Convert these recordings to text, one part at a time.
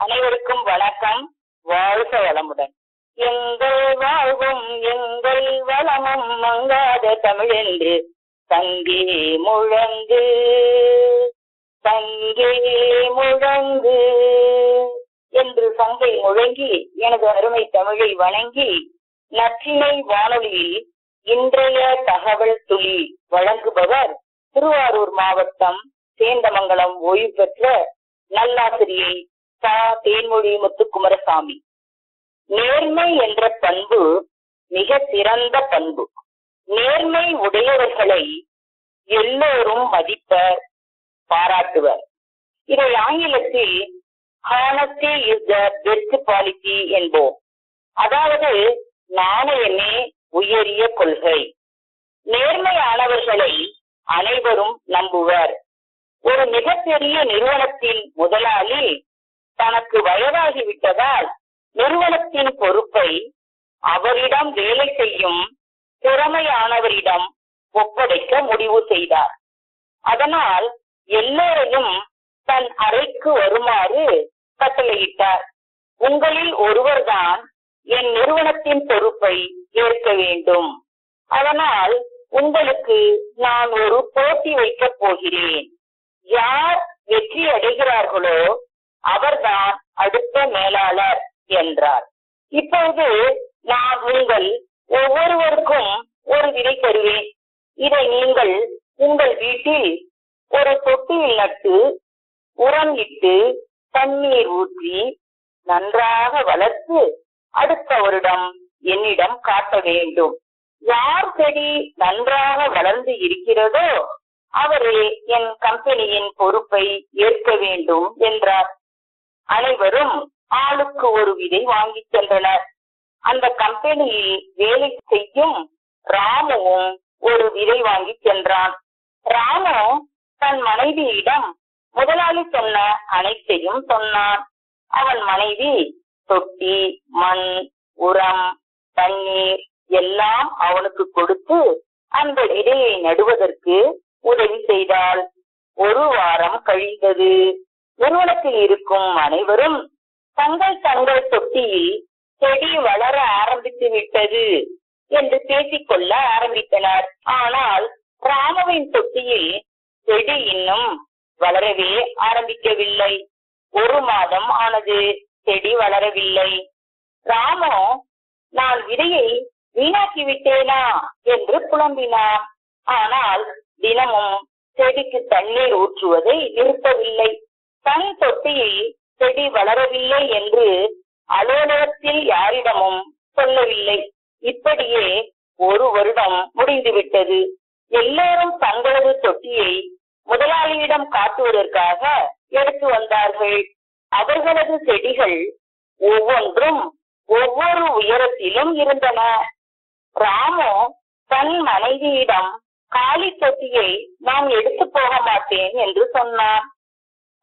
அனைவருக்கும் வணக்கம். வாழ்க வளமுடன். எங்கள் வாழ்வும் எங்கள் வளமும் மங்காத தமிழென்று தங்கே முழங்கு. தங்கே முழங்கு என்று சங்கை முழங்கி எனது அருமை தமிழை வணங்கி நற்றினை வானொலியில் இன்றைய தகவல் துளி வழங்குபவர் திருவாரூர் மாவட்டம் சேந்தமங்கலம் ஓய்வு பெற்ற நல்லாசிரியை சா தேன்மொழி முத்துக்குமாரசாமி நேர்மை என்ற பண்பு மிக சிறந்த பண்பு. நேர்மை உடையவர்களை எல்லோரும் மதிப்பர் பாராட்டுவர். இதை ஆங்கிலத்தில் honesty is the best quality என்போம். அதாவது நாணயமே உயரிய கொள்கை. நேர்மையானவர்களை அனைவரும் நம்புவர். ஒரு மிகப்பெரிய நிறுவனத்தின் முதலாளி தனக்கு வயதாகிவிட்டதால் நிறுவனத்தின் பொறுப்பை அவரிடம் வேலை செய்யும் திறமையானவரிடம் ஒப்படைக்க முடிவு செய்தார். அதனால் எல்லோரையும் தன் அறைக்கு வருமாறு கட்டளையிட்டார். உங்களில் ஒருவர்தான் என் நிறுவனத்தின் பொறுப்பை ஏற்க வேண்டும். அதனால் உங்களுக்கு நான் ஒரு போட்டி வைக்கப் போகிறேன். யார் வெற்றி அடைகிறார்களோ அவர்தான் அடுத்த மேலாளர் என்றார். இப்பொழுது நான் உங்கள் ஒவ்வொருவருக்கும் ஒரு விதை தருவேன். இதை நீங்கள் உங்கள் வீட்டில் ஒரு தொட்டியில் நட்டு உரம் இட்டு தண்ணீர் ஊற்றி நன்றாக வளர்த்து அடுத்த வருடம் என்னிடம் காட்ட வேண்டும். யார் செடி நன்றாக வளர்ந்து இருக்கிறதோ அவரே என் கம்பெனியின் பொறுப்பை ஏற்க வேண்டும் என்றார். ஆளுக்கு ஒரு விதை வாங்கி சென்றனர். அந்த கம்பெனியில் வேலை செய்யும் ராமுவும் ஒரு விதை வாங்கி சென்றான். ராமு தன் மனைவியிடம் முதலாளி சொன்ன அனைத்தையும் சொன்னான். அவன் மனைவி தொட்டி மண் உரம் தண்ணீர் எல்லாம் அவனுக்கு கொடுத்து அந்த விதையை நடுவதற்கு உதவி செய்தாள். ஒரு வாரம் கழிந்தது. நிறுவனத்தில் இருக்கும் அனைவரும் தங்கள் தங்கள் தொட்டியில் செடி வளர ஆரம்பித்து விட்டது என்று பேசிக்கொள்ள ஆரம்பித்தனர். ஆனால் ராமவின் தொட்டியில் செடி இன்னும் வளரவே ஆரம்பிக்கவில்லை. ஒரு மாதம் ஆனது செடி வளரவில்லை. ராமோ நான் விதையை வீணாக்கி விட்டேனா? என்று புலம்பினான் ஆனால் தினமும் செடிக்கு தண்ணீர் ஊற்றுவதை நிறுத்தவில்லை தன் தொட்டியில் செடி வளரவில்லை என்று அலுவலகத்தில் யாரிடமும் சொல்லவில்லை. இப்படியே ஒரு வருடம் முடிந்துவிட்டது. எல்லோரும் தங்களது தொட்டியை முதலாளியிடம் காட்டுவதற்காக எடுத்து வந்தார்கள். அவர்களது செடிகள் ஒவ்வொன்றும் ஒவ்வொரு உயரத்திலும் இருந்தன. ராமு தன் மனைவியிடம் காலி தொட்டியை நான் எடுத்து போக மாட்டேன் என்று சொன்னான்.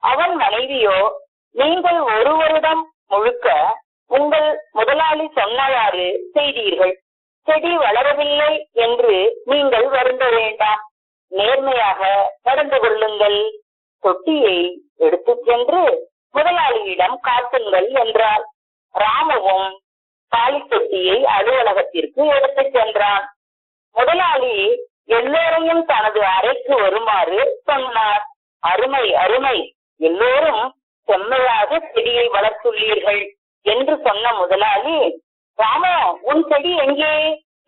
அவன் மனைவியோ நீங்கள் ஒரு வருடம் முழுக்க உங்கள் முதலாளி சொன்னவாறு செய்தீர்கள். செடி வளரவில்லை என்று நீங்கள் வருந்த வேண்டாம். நேர்மையாக நடந்து கொள்ளுங்கள். தொட்டியை எடுத்து சென்று முதலாளியிடம் காட்டுங்கள் என்றார். ராமுவும் காலி தொட்டியை அலுவலகத்திற்கு எடுத்து சென்றான். முதலாளி எல்லோரையும் தனது அறைக்கு வருமாறு சொன்னார். அருமை அருமை எல்லோரும் செம்மையாக செடியை வளர்த்துள்ளீர்கள் என்று சொன்ன முதலாளி ராமோ உன் செடி எங்கே?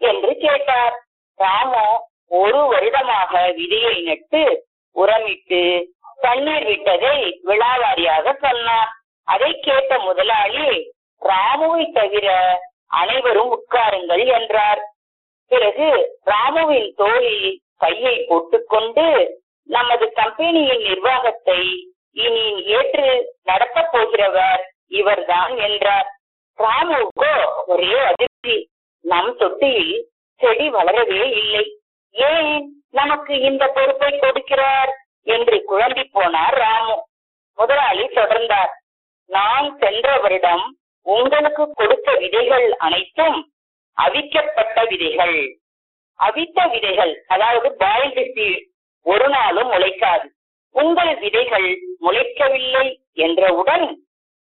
என்று கேட்டார். ராமோ ஒரு வருடமாக விதையை நட்டு உரமிட்டு தண்ணீர் விட்டதை விழாவாரியாக சொன்னார். அதை கேட்ட முதலாளி ராமுவை தவிர அனைவரும் உட்காருங்கள் என்றார். பிறகு ராமுவின் தோழி கையை போட்டுக்கொண்டு நமது கம்பெனியின் நிர்வாகத்தை இனி ஏற்று நடத்தப் போகிறவர் இவர்தான் என்றார். ராமுவுக்கோ ஒரே அதிர்ச்சி. நம் தொட்டியில் செடி வளரவே இல்லை. ஏன் நமக்கு இந்த பொறுப்பை கொடுக்கிறார் என்று குழம்பி போனார் ராமு. முதலாளி தொடர்ந்தார். நான் சென்ற வருடம் உங்களுக்கு கொடுத்த விதைகள் அனைத்தும் அவிக்கப்பட்ட விதைகள். அவித்த விதைகள் அதாவது பாயில்டு சீட் ஒரு நாளும் உழைக்காது உங்கள் விதைகள் முளைக்கவில்லை என்றவுடன்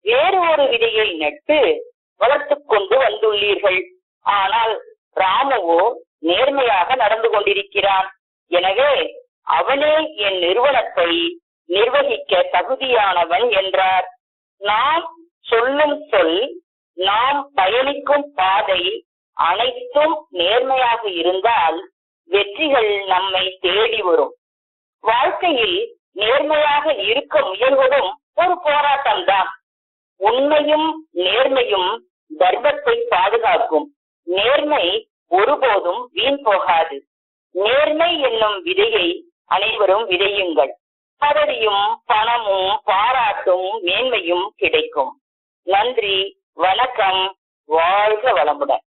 வேறு ஒரு விதையை நட்டு வளர்த்து கொண்டு வந்துள்ளீர்கள். ஆனால் ராமுவோ நேர்மையாக நடந்து கொண்டிருக்கிறான் எனவே அவனே என் நிறுவனத்தை நிர்வகிக்க தகுதியானவன் என்றார். நாம் சொல்லும் சொல் நாம் பயணிக்கும் பாதை அனைத்தும் நேர்மையாக இருந்தால் வெற்றிகள் நம்மை தேடி வரும். வாழ்க்கையில் நேர்மையாக இருக்க முயல்வதும் ஒரு போராட்டம் தான் உண்மையும் நேர்மையும் தர்மத்தை பாதுகாக்கும். நேர்மை ஒருபோதும் வீண் போகாது. நேர்மை என்னும் விதையை அனைவரும் விதையுங்கள். பதவியும் பணமும் பாராட்டும் மேன்மையும் கிடைக்கும். நன்றி வணக்கம் வாழ்க வளமுடன்.